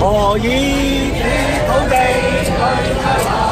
何以此土地去他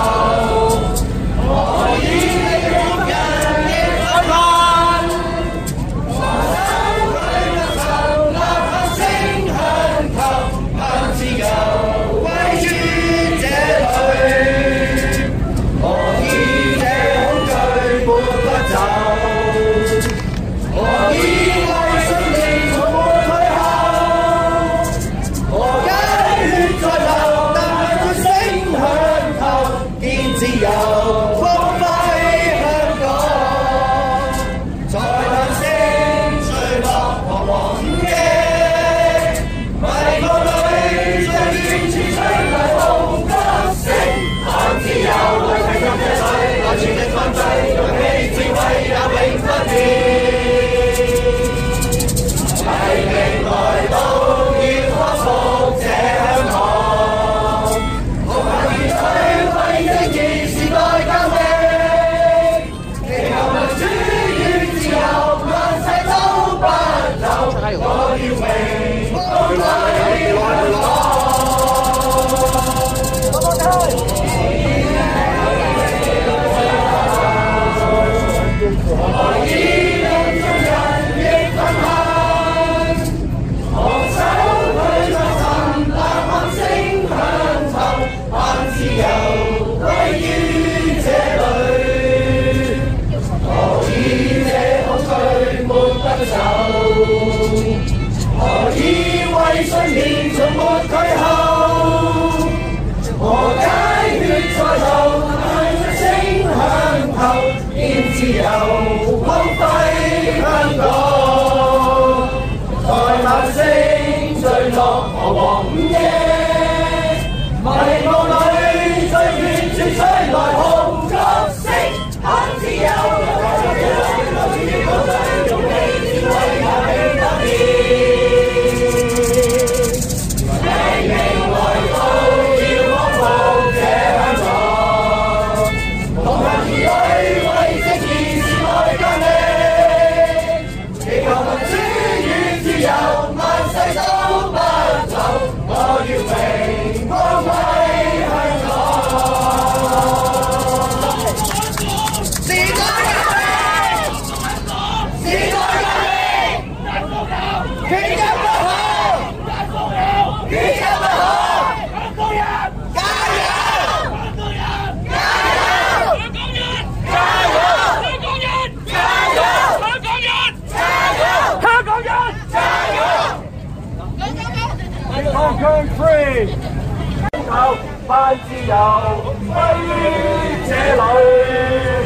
由归于这里，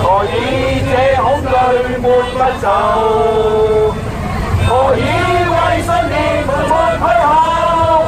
何以这恐惧没分手？何以为信念默默退后？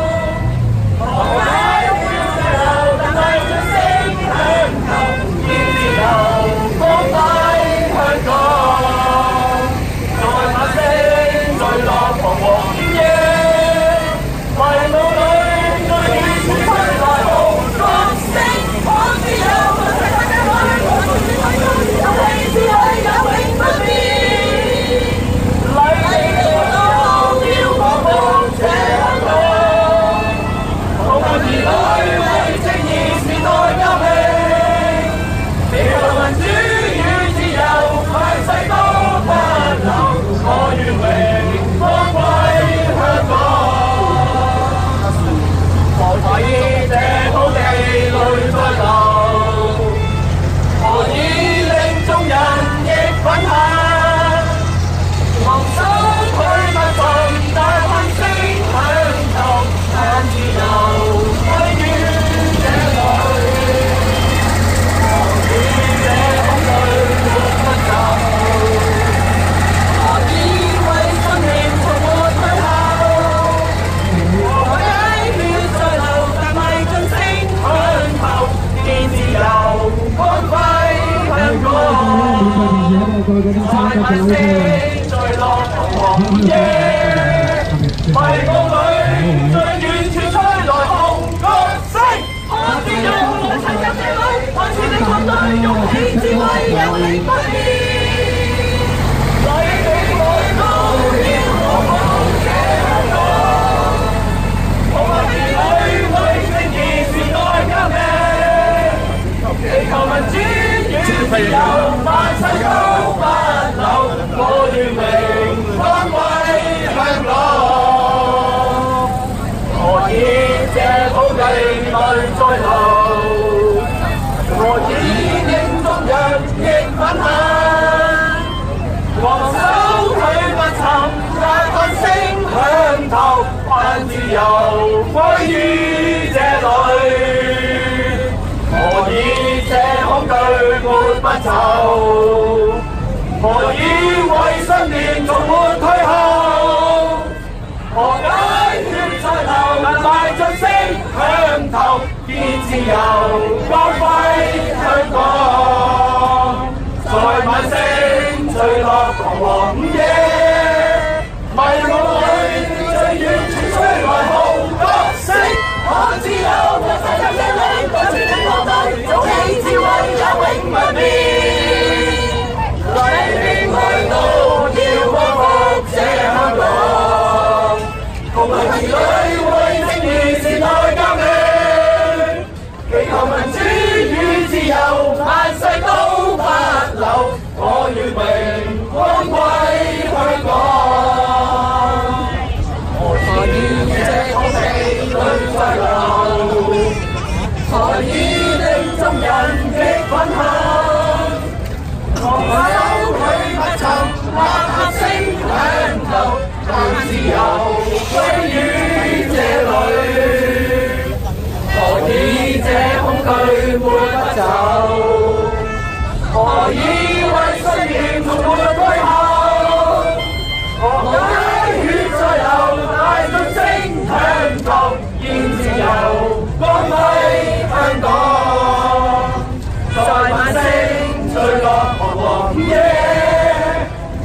以卫信念，从没退后。何须血再流，大进升腾，夺见自由，光辉香港。在繁星坠落彷徨夜，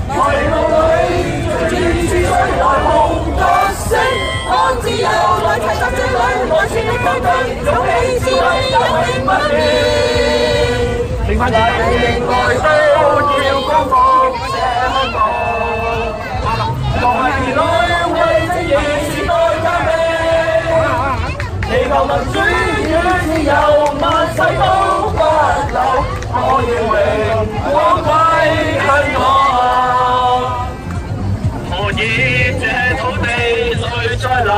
迷雾里处处未来红歌声，看自由来齐集这里，我是一份力量，勇气智慧有定不移。平凡人仍爱需要光芒闪耀，梦里为这夜代加冕。祈求能转自由万世都不老，我要令光辉香港。何以這土地泪在流？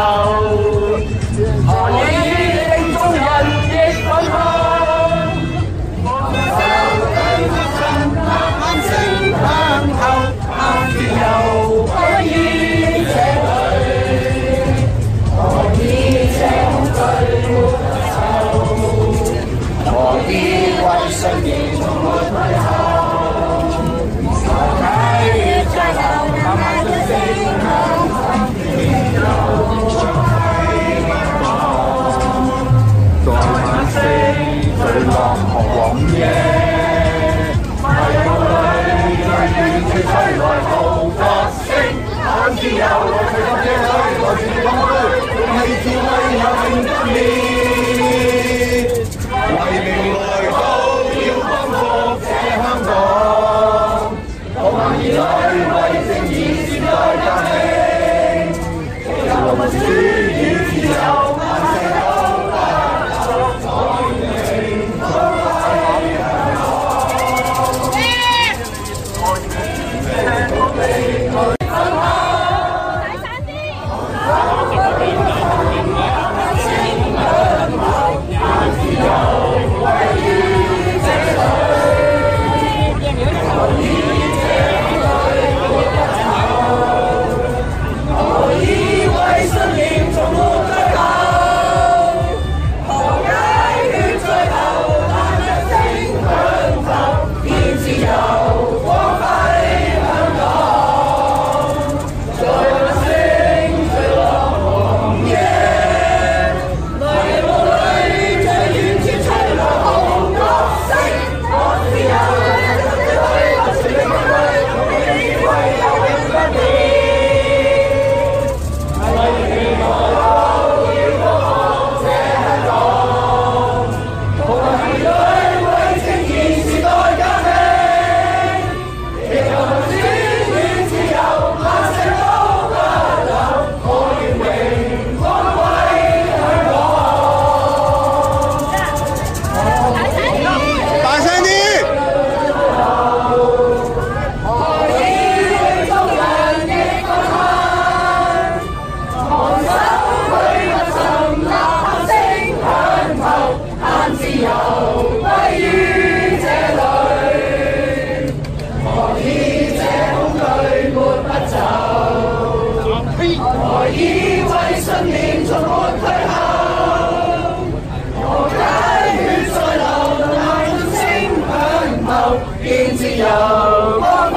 Oh,